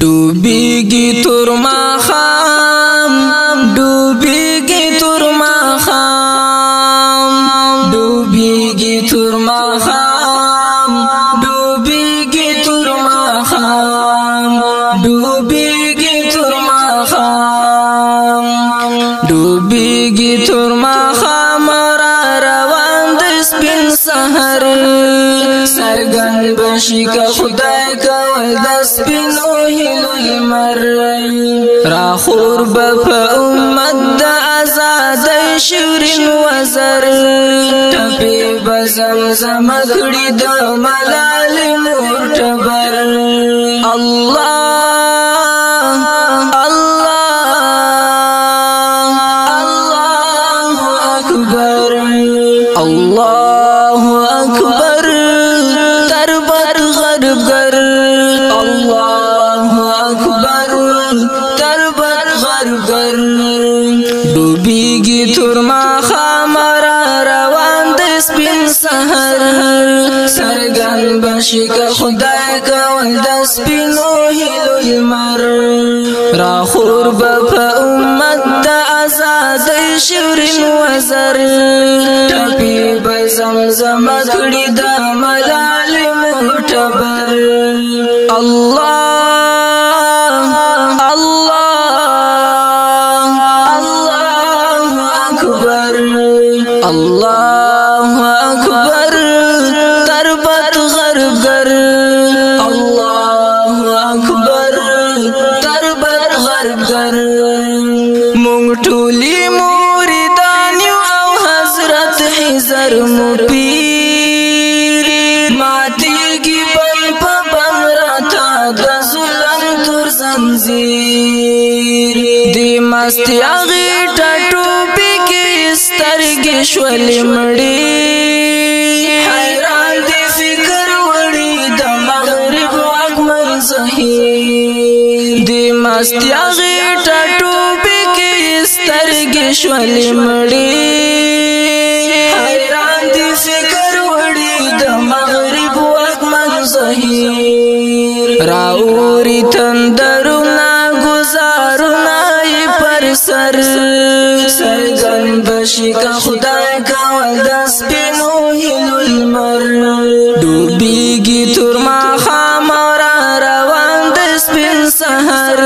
ډوبېږي تور ماښام ډوبېږي تور ماښام ډوبېږي تور ماښام ډوبېږي تور ماښام ډوبېږي تور ماښام ډوبېږي تور ماښام را روان د سپین سحر سرګن بشي که خدای کول د سپین را خور په امت د آزاد شورین وزر ټپي بزم زم کړی د ملال مور ټبر الله ډوبېږي تور ماښام را روان دی سپین سحر څرګند بشي که خدای کول د سپینو هیلو لمر راخور به په امت د ازادۍ شیرین وزر ټپي به زمزمه کړي د ملک الله اکبر تربت غربر الله اکبر تربت غربر مونږ ټولي مریدان او حضرت حزر مپیر ماتيږي په بم راته د ظلم تر زنځیر دی مستیا غټ سترګې شولې مړې حیران دې فکر وړي د مغرب اکبر زهیر دې مستیا غټه ټوبې کې سترګې شولې مړې حیران دې فکر وړي د مغرب اکبر زهیر راوري تن راشي که خدای کول د سپینو هیلو لمر ډوبېږي تر ماښام را روان د سپین سهر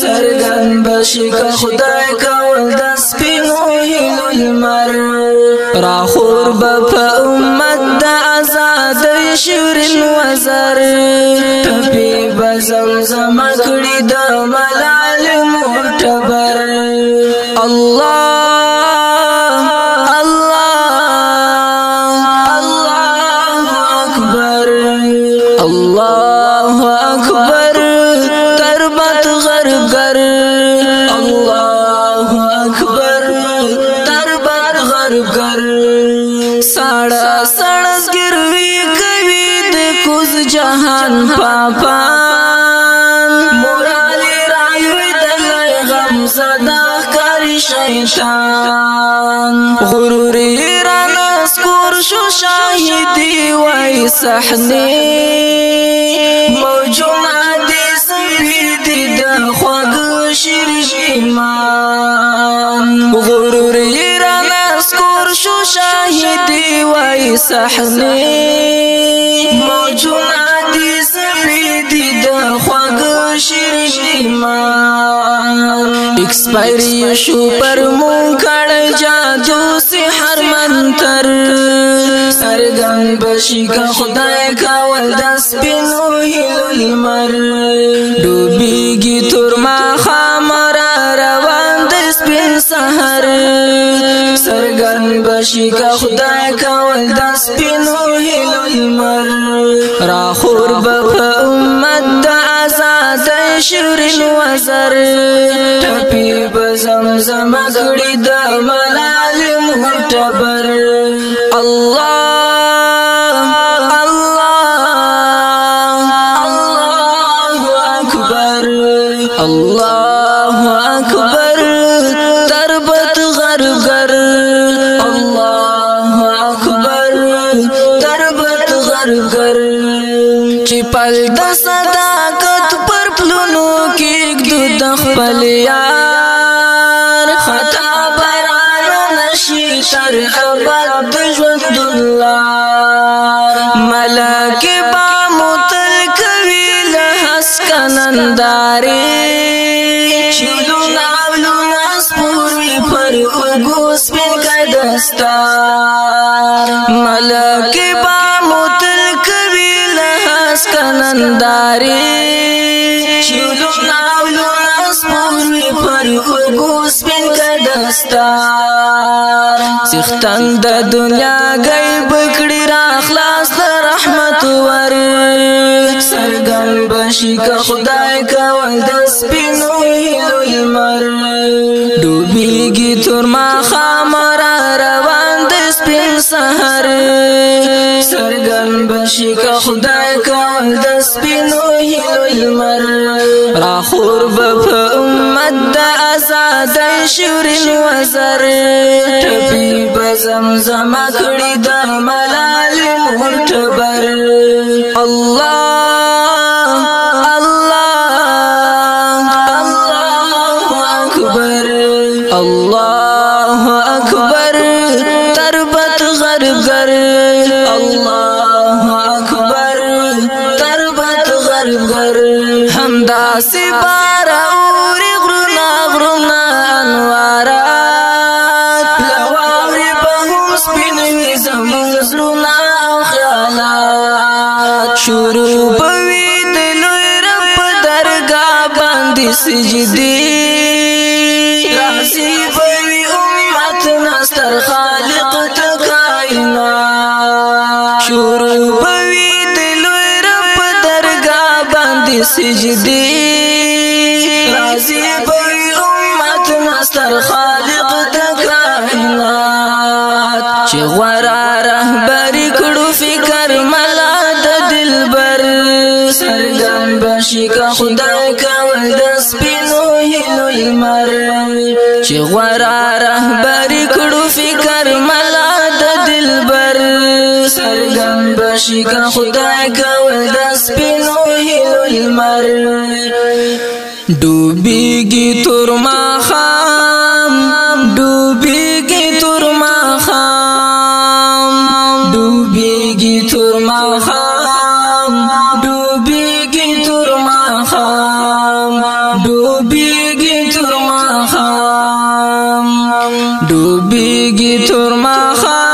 څرګند بشي که خدای کول د سپینو هیلو لمر راخور به په امت د ازادۍ شیرین وزر ټپې به زمزمه کړي د مر خفان مورالي راوي دل غم صدا کاری شیطان غروري رانه سکور شو شاهدي وای صحنه موجونه دي سپید د خوږ شیر جیمان غروري رانه سکور شو شاهدي وای صحنه ایکسپایری شو پر مون کړه جادو سي هر منتر سرګن بشي کا خدای کا ول دس بنو هلو لمر ډوبېږي تر ما خامر روان د سپین سحر سرګن بشي کا خدای کا ول دس بنو هلو لمر را خور به امت شیرین وزر ټپی بزم زم ملال مهټبر الله خپل یار خطا بران نشي تر ابد ژوند الله ملک با متل کوي له اسکننداري چلو ناولو ناس پوری پر وګو سپین کدستار ملک با متل کوي له اسکننداري ګران خلګو سپین کدستار سختن د دنیا غیب کړي را خلاص د رحمت ور سرګم بشي که خدای کول د سپینو هیلو یمر ډوبېږي تر ما خا که خدای کول د سپینو هیلو لمر را خور په امت د آزادۍ شورین وزر ټپي به زمزمه کړي د ملال مور الله نظر همدا سبار اوري غرنا غرنا انوارات لواوري بهم سپینوي زمون زرنا او خیالات شروع بوي د لوی رب درگاه باندې سجدي راځي بوي امت نستر خالق تکاینا شروع سجدي راضي پر امت نستر خالق تکائنات چې غوړه رهبری کړو فکر ملا د دلبر سرګم بشي کا خدای کول د سپینو هلو المر چې غوړه رهبری کړو فکر ملا د دلبر سرګم بشي کا خدای کول د سپینو لمر ډوبېږي تور ماښام ډوبېږي تور ماښام ډوبېږي تور ماښام ډوبېږي تور ماښام ډوبېږي تور ماښام ډوبېږي تور ماښام